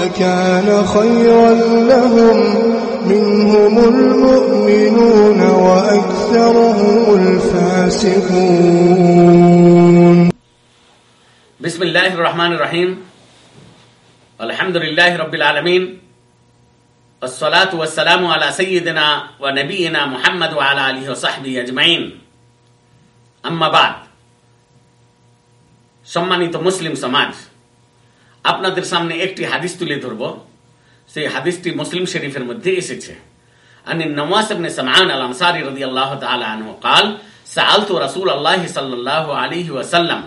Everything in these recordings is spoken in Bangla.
لكان خيرا لهم منهم المؤمنون وأكثرهم الفاسقون بسم الله الرحمن الرحيم الحمد لله رب العالمين والصلاة والسلام على سيدنا ونبينا محمد وعلى آله وصحبه أجمعين أما بعد সম্মানিত মুসলিম সমাজ আপনাদের সামনে একটি হাদিস তুলে ধরব সেই হাদিসটি মুসলিম শরীফের মধ্যে এসেছে عن النواس بن سمعان الأنصاري رضي الله تعالى عنه قال سألت رسول الله صلى الله عليه وسلم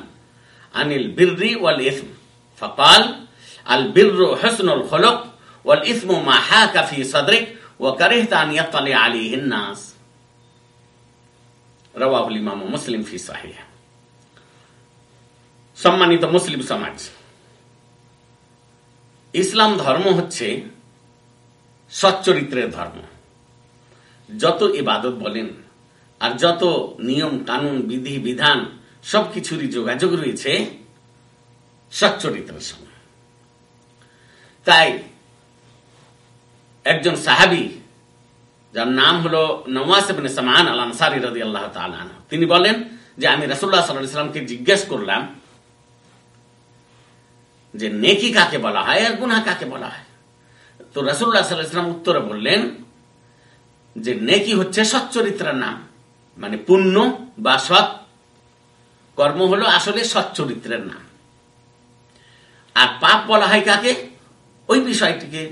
عن البر والإثم فقال البر حسن الخلق والإثم ما حاك في صدرك وكرهت أن يطلع عليه الناس رواه الإمام مسلم في صحيح সম্মানিত মুসলিম সমাজ ইসলাম ধর্ম হচ্ছে সচ্চরিত্রের ধর্ম। যত ইবাদত বলেন আর যত নিয়ম, কানুন, বিধি, বিধান সবকিছুরই যোগাযোগ রয়েছে সচ্চরিত্রের সঙ্গে। তাই একজন সাহাবি, যার নাম হলো নওয়াজ ইবনে সামান আল আনসারি তাআলা আনহু, তিনি বলেন যে আমি রাসূলুল্লাহ সাল্লাল্লাহু আলাইহি সাল্লামকে জিজ্ঞেস করলাম যে নেকি কাকে বলা হয় আর গুনাহ কাকে বলা হয়। তো রাসূলুল্লাহ সাল্লাল্লাহু আলাইহি উত্তরে বললেন যে নেকি হচ্ছে সচ্চরিত্রের নাম। মানে পুণ্য বা সৎ কর্ম হলো আসলে সচ্চরিত্রের নাম। আর পাপ বলা হয় কাকে? ওই বিষয়টিকে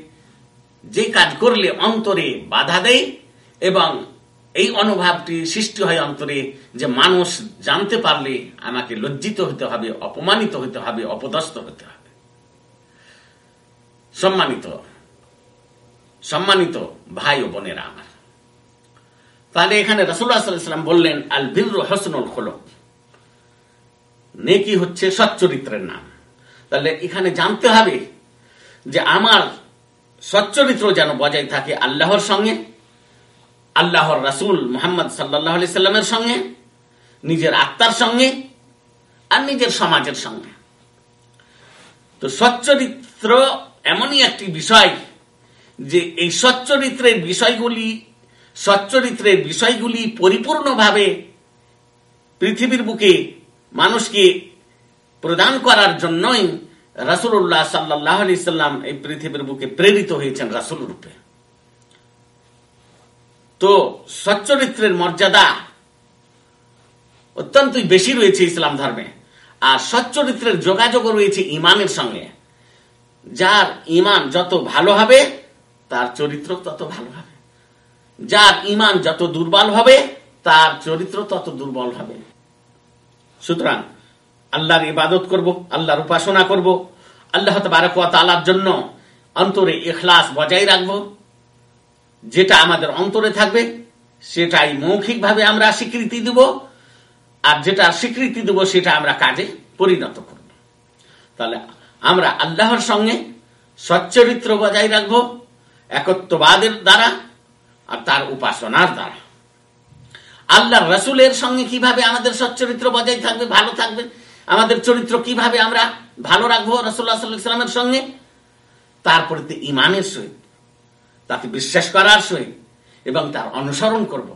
যে কাজ করলে অন্তরে বাধা দেয় এবং এই অনুভবটি সৃষ্টি হয় অন্তরে যে মানুষ জানতে পারলে আমাকে লজ্জিত হতে হবে, অপমানিত হতে হবে, অপদস্থ হতে হবে। সম্মানিত সম্মানিত ভাই ও বোনেরা আমার। তাহলে এখানে রসুল্লাহ সাল্লাম বললেন, আল বীর হসনুল খোলক। নেকি হচ্ছে সচ্চরিত্রের নাম। তাহলে এখানে জানতে হবে যে আমার সচ্চরিত্র যেন বজায় থাকে আল্লাহর সঙ্গে, আল্লাহর রাসুল মোহাম্মদ সাল্লাহ আলি সাল্লামের সঙ্গে, নিজের আত্মার সঙ্গে আর নিজের সমাজের সঙ্গে। তো সচ্চরিত্র এমনই একটি বিষয় যে এই সচ্চরিত্রের বিষয়গুলি সচ্চরিত্রের বিষয়গুলি পরিপূর্ণভাবে পৃথিবীর বুকে মানুষকে প্রদান করার জন্যই রাসুল্লাহ সাল্লাহ আলি সাল্লাম এই পৃথিবীর বুকে প্রেরিত হয়েছেন রাসুল রূপে। তো সচ্চরিত্রের মর্যাদা অত্যন্তই বেশি রয়েছে ইসলাম ধর্মে, আর সচ্চরিত্রের যোগাযোগ রয়েছে ইমানের সঙ্গে। যার ইমান যত ভালো হবে, তার চরিত্র তত ভালো হবে। যার ইমান যত দুর্বল হবে, তার চরিত্র তত দুর্বল হবে। সুতরাং আল্লাহর ইবাদত করব, আল্লাহর উপাসনা করব, আল্লাহ তালার জন্য অন্তরে এখলাস বজায় রাখব। যেটা আমাদের অন্তরে থাকবে, সেটাই মৌখিকভাবে আমরা স্বীকৃতি দেব। আর যেটা স্বীকৃতি দেব, সেটা আমরা কাজে পরিণত করব। তাহলে আমরা আল্লাহর সঙ্গে সচ্চরিত্র বজায় রাখব, একত্ববাদের দ্বারা আর তার উপাসনার দ্বারা আল্লাহ রসুলের সঙ্গে কীভাবে আমাদের সচ্চরিত্র বজায় থাকবে, ভালো থাকবে, আমাদের চরিত্র কীভাবে আমরা ভালো রাখব রসুল্লাহ সাল্লামের সঙ্গে, তার প্রতি ইমানের সহিত, তাকে বিশ্বাস করার সহিত এবং তার অনুসরণ করব।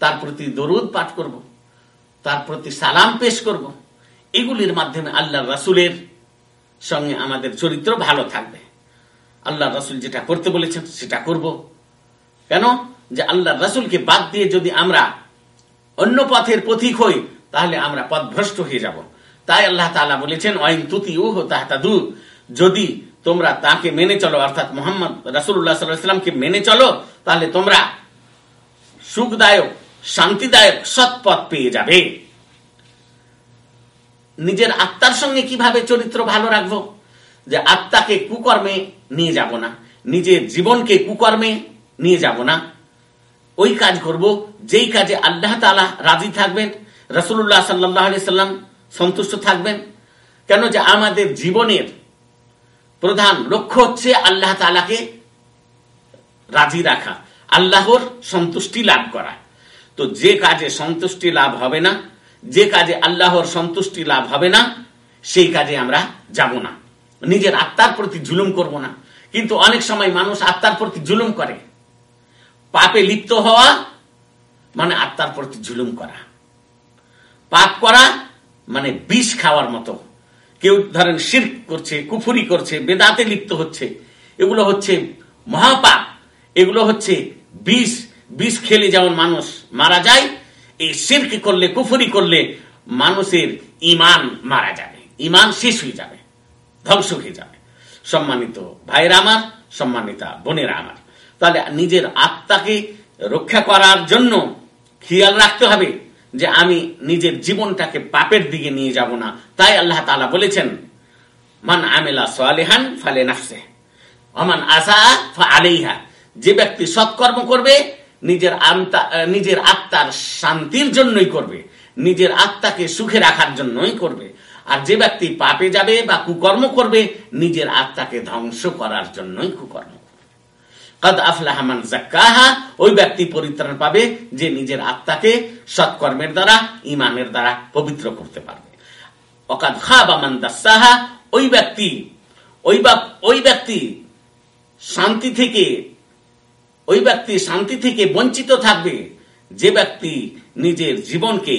তার প্রতি দরুদ পাঠ করব। তার প্রতি সালাম পেশ করব। এগুলির মাধ্যমে আল্লাহ রাসুলের সঙ্গে আমাদের চরিত্র ভালো থাকবে। আল্লাহ রাসুল যেটা করতে বলেছেন, সেটা করব। কেন? যে আল্লাহ রাসুলকে বাদ দিয়ে যদি আমরা অন্য পথের পথিক হই, তাহলে আমরা পথভ্রষ্ট হয়ে যাব। তাই আল্লাহ তালা বলেছেন অইন তুতি উহ তাহতাদু যদি তোমরা তাকে মেনে চলো, অর্থাৎ মোহাম্মদ রাসুল্লাহ সাল্লামকে মেনে চলো, তাহলে তোমরা সুখদায়ক, শান্তিদায়ক সৎ পথ পেয়ে যাবে। নিজের আত্মার সঙ্গে কীভাবে চরিত্র ভালো রাখব? যে আত্মাকে কুকর্মে নিয়ে যাব না। নিজের জীবনকে কুকর্মে নিয়ে যাব না। ওই কাজ করব, যেই কাজে আল্লাহ তালা রাজি থাকবেন রসুল্লাহ সাল্লাহ সাল্লাম সন্তুষ্ট থাকবেন। কেন যে আমাদের জীবনের প্রধান লক্ষ্য হচ্ছে আল্লাহ তালাকে রাজি রাখা, আল্লাহর সন্তুষ্টি লাভ করা। তো যে কাজে সন্তুষ্টি লাভ হবে না যে কাজে আল্লাহর সন্তুষ্টি লাভ হবে না, সেই কাজে আমরা যাব না। নিজের আত্মার প্রতি জুলুম করব না। কিন্তু অনেক সময় মানুষ আত্মার প্রতি জুলুম করে। পাপে লিপ্ত হওয়া মানে আত্মার প্রতি জুলুম করা। পাপ করা মানে বিষ খাওয়ার মতো। কেউ ধরেন শির করছে, কুফুরি করছে, বেদাতে লিপ্ত হচ্ছে। এগুলো হচ্ছে মহাপাপ। এগুলো হচ্ছে বিষ। বিষ খেলে যেমন মানুষ মারা যায় এই শিরকে করলে, কুফুরি করলে মানুষের ইমান মারা যাবে। ইমান শেষ হয়ে যাবে, ধ্বংস হয়ে যাবে। সম্মানিত ভাইয়ের আমার, সম্মানিতা বোনেরা আমার, তাহলে নিজের আত্মাকে রক্ষা করার জন্য খেয়াল রাখতে হবে যে আমি নিজের জীবনটাকে পাপের দিকে নিয়ে যাব না। তাই আল্লাহ তালা বলেছেন, মান আমেলা সোয়ালেহান ফালে নাফসে অমান আসা ফা আলেইহা যে ব্যক্তি সৎকর্ম করবে নিজের নিজের আত্মার শান্তির জন্যই করবে। নিজের আত্মাকে সুখে রাখার জন্যই করবে। আর যে ব্যক্তি পাপে যাবে বা কুকর্ম করবে, নিজের আত্মাকে ধ্বংস করার জন্যই কুকর্ম কদ আফলাহামান জাক্কাহা ওই ব্যক্তি পরিত্রাণ পাবে যে নিজের আত্মাকে সৎকর্মের দ্বারা ইমানের দ্বারা পবিত্র করতে পারবে। অকাদ খাবামান দাসাহা, ওই ব্যক্তি, ওই ওই ব্যক্তি শান্তি থেকে ওই ব্যক্তি শান্তি থেকে বঞ্চিত থাকবে। যে ব্যক্তি নিজের জীবনকে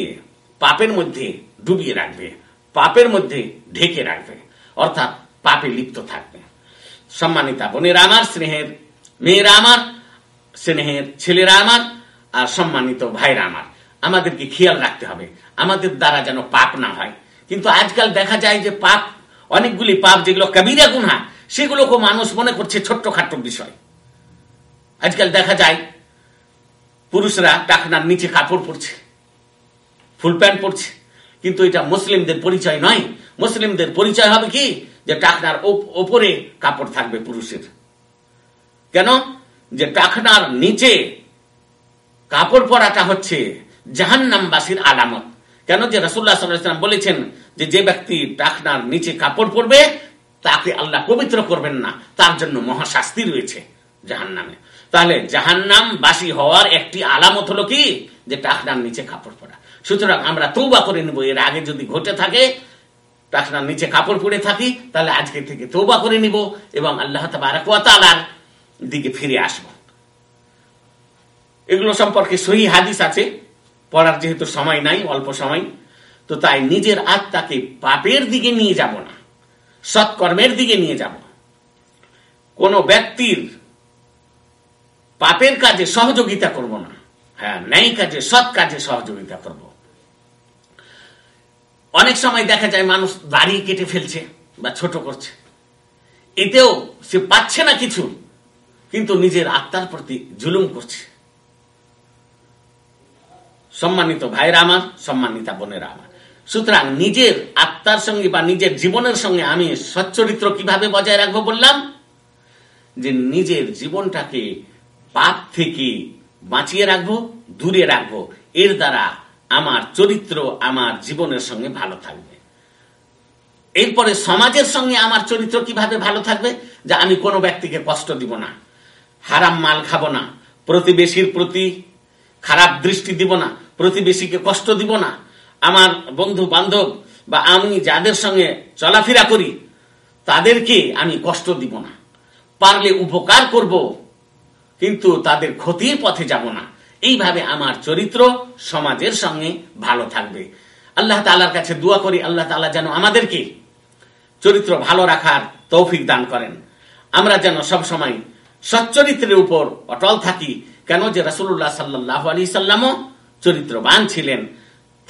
পাপের মধ্যে ডুবিয়ে রাখবে, পাপের মধ্যে ঢেকে রাখবে, অর্থাৎ পাপে লিপ্ত থাকবে। সম্মানিতা বোনেরা আমার, স্নেহের মেয়েরা আমার, স্নেহের ছেলেরা আমার, আর সম্মানিত ভাইরা আমার। আমাদেরকে খেয়াল রাখতে হবে। আমাদের দ্বারা যেন পাপ না হয়। কিন্তু আজকাল দেখা যায় যে পাপ, অনেকগুলি পাপ যেগুলো কবিরা গুনহা সেগুলোকে মানুষ মনে করছে ছোট্ট খাট্ট বিষয়। আজকাল দেখা যায়, পুরুষরা টাকনার নিচে কাপড় পরছে, ফুল প্যান্ট পরছে, কিন্তু এটা মুসলিমদের পরিচয় নয়। মুসলিমদের পরিচয় হবে কি? যে টাকনার ওপরে কাপড় থাকবে পুরুষের। কেন? যে টাকনার নিচে কাপড় পরাটা হচ্ছে জাহান্নামবাসীর আলামত। কেন? যে রসুল্লাহ সাল্লাম বলেছেন যে যে ব্যক্তি টাকনার নিচে কাপড় পরবে, তাকে আল্লাহ পবিত্র করবেন না। তার জন্য মহাশাস্তি রয়েছে জাহান্নামে। তাহলে জাহান্নাম বাসি হওয়ার একটি আলামত হলো কি? যে টাকনার নিচে কাপড় পরা। সুতরাং আমরা তৌবা করে নিব, এর আগে যদি ঘটে থাকে, টাকনার নিচে কাপড় পরে থাকি, তাহলে আজকে থেকে তৌবা করে নিব এবং আল্লাহ তালার দিকে ফিরে আসব। এগুলো সম্পর্কে সহি হাদিস আছে, পড়ার যেহেতু সময় নাই, অল্প সময়, তো তাই নিজের আত্মাকে পাপের দিকে নিয়ে যাব না, সৎকর্মের দিকে নিয়ে যাব। কোন ব্যক্তির পাপের কাজে সহযোগিতা করব না। হ্যাঁ ন্যায় কাজে, সৎ কাজে সহযোগিতা করব। অনেক সময় দেখা যায় মানুষ দাড়ি কেটে ফেলছে বা ছোট করছে। এতেও সে পাচ্ছে না কিছু, কিন্তু নিজের আত্মার প্রতি জুলুম করছে। সম্মানিত ভাইরা আমার, সম্মানিতা বোনেরা আমার, সুতরাং নিজের আত্মার সঙ্গে বা নিজের জীবনের সঙ্গে আমি সচ্চরিত্র কীভাবে বজায় রাখব বললাম? যে নিজের জীবনটাকে পাপ থেকে বাঁচিয়ে রাখব, দূরে রাখব। এর দ্বারা আমার চরিত্র আমার জীবনের সঙ্গে ভালো থাকবে। এরপরে সমাজের সঙ্গে আমার চরিত্র কীভাবে ভালো থাকবে? যে আমি কোনো ব্যক্তিকে কষ্ট দিব না, হারাম মাল খাব না, প্রতিবেশীর প্রতি খারাপ দৃষ্টি দিব না, প্রতিবেশীকে কষ্ট দিব না, আমার বন্ধু বান্ধব বা আমি যাদের সঙ্গে চলাফেরা করি, তাদেরকে আমি কষ্ট দিব না। পারলে উপকার করব কিন্তু তাদের ক্ষতির পথে যাব না। এইভাবে আমার চরিত্র সমাজের সঙ্গে ভালো থাকবে। আল্লাহ তালার কাছে দোয়া করি, আল্লাহ তালা যেন আমাদেরকে চরিত্র ভালো রাখার তৌফিক দান করেন। আমরা যেন সব সময় সচ্চরিত্রের উপর অটল থাকি। কেন যে রাসুল্লাহ সাল্লাহ আলি সাল্লামও চরিত্রবান ছিলেন।